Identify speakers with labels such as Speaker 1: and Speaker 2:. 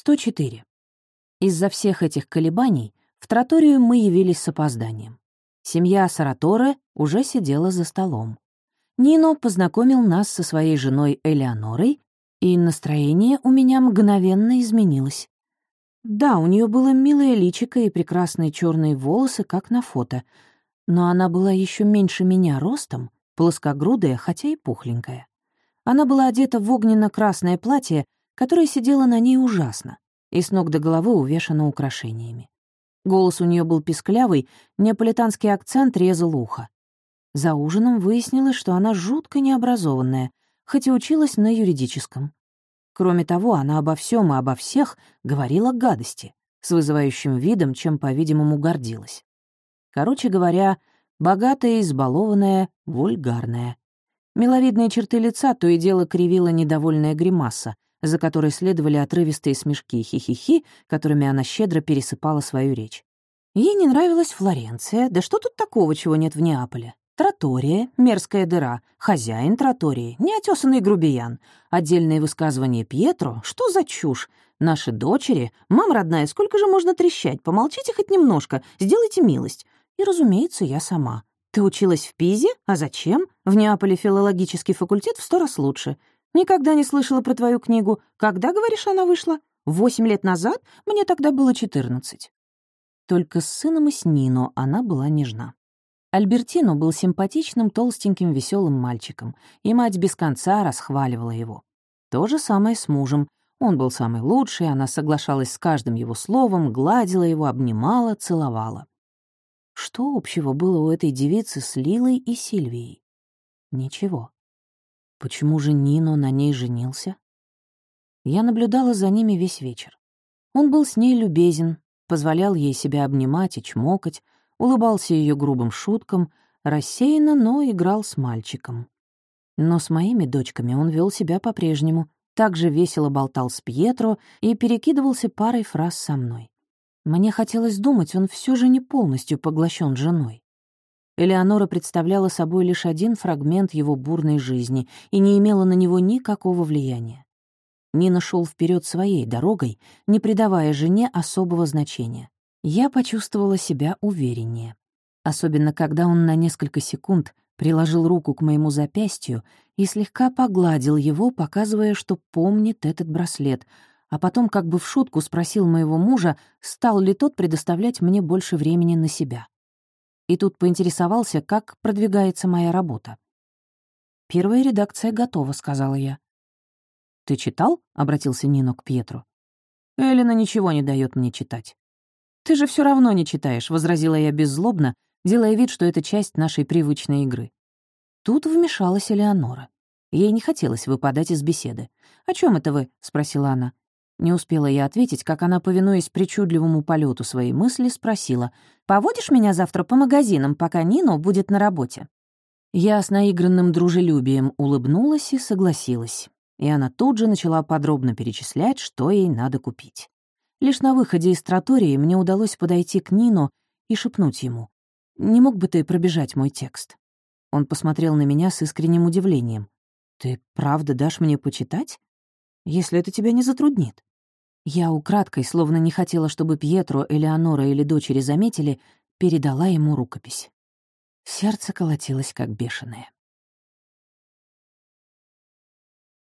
Speaker 1: 104. Из-за всех этих колебаний в троторию мы явились с опозданием. Семья Сараторе уже сидела за столом. Нино познакомил нас со своей женой Элеонорой, и настроение у меня мгновенно изменилось. Да, у нее было милое личико и прекрасные черные волосы, как на фото, но она была еще меньше меня ростом, плоскогрудая, хотя и пухленькая. Она была одета в огненно-красное платье которая сидела на ней ужасно и с ног до головы увешана украшениями. Голос у нее был писклявый, неаполитанский акцент резал ухо. За ужином выяснилось, что она жутко необразованная, хоть и училась на юридическом. Кроме того, она обо всем и обо всех говорила гадости, с вызывающим видом, чем, по-видимому, гордилась. Короче говоря, богатая, избалованная, вульгарная. Миловидные черты лица то и дело кривила недовольная гримаса, за которой следовали отрывистые смешки хи-хи-хи, которыми она щедро пересыпала свою речь. Ей не нравилась Флоренция, да что тут такого, чего нет в Неаполе? Тротория, мерзкая дыра, хозяин тротории, неотесанный грубиян, отдельные высказывания Пьетро, что за чушь? Наши дочери, мам родная, сколько же можно трещать, помолчите хоть немножко, сделайте милость. И, разумеется, я сама. Ты училась в Пизе? А зачем? В Неаполе филологический факультет в сто раз лучше. Никогда не слышала про твою книгу. Когда, говоришь, она вышла? Восемь лет назад? Мне тогда было четырнадцать». Только с сыном и с Нино она была нежна. Альбертино был симпатичным, толстеньким, веселым мальчиком, и мать без конца расхваливала его. То же самое с мужем. Он был самый лучший, она соглашалась с каждым его словом, гладила его, обнимала, целовала. Что общего было у этой девицы с Лилой и Сильвией? Ничего. Почему же Нино на ней женился? Я наблюдала за ними весь вечер. Он был с ней любезен, позволял ей себя обнимать и чмокать, улыбался ее грубым шуткам, рассеянно, но играл с мальчиком. Но с моими дочками он вел себя по-прежнему, также весело болтал с Пьетро и перекидывался парой фраз со мной. Мне хотелось думать, он все же не полностью поглощен женой. Элеонора представляла собой лишь один фрагмент его бурной жизни и не имела на него никакого влияния. Нина шел вперед своей дорогой, не придавая жене особого значения. Я почувствовала себя увереннее. Особенно, когда он на несколько секунд приложил руку к моему запястью и слегка погладил его, показывая, что помнит этот браслет, а потом как бы в шутку спросил моего мужа, стал ли тот предоставлять мне больше времени на себя и тут поинтересовался, как продвигается моя работа. «Первая редакция готова», — сказала я. «Ты читал?» — обратился Нино к Пьетру. «Эллина ничего не дает мне читать». «Ты же все равно не читаешь», — возразила я беззлобно, делая вид, что это часть нашей привычной игры. Тут вмешалась Элеонора. Ей не хотелось выпадать из беседы. «О чем это вы?» — спросила она. Не успела я ответить, как она, повинуясь причудливому полету своей мысли, спросила, «Поводишь меня завтра по магазинам, пока Нино будет на работе?» Я с наигранным дружелюбием улыбнулась и согласилась. И она тут же начала подробно перечислять, что ей надо купить. Лишь на выходе из тротории мне удалось подойти к Нино и шепнуть ему, «Не мог бы ты пробежать мой текст?» Он посмотрел на меня с искренним удивлением. «Ты правда дашь мне почитать? Если это тебя не затруднит?» Я украдкой, словно не хотела, чтобы Пьетро, Элеонора или дочери заметили, передала ему рукопись. Сердце колотилось, как бешеное.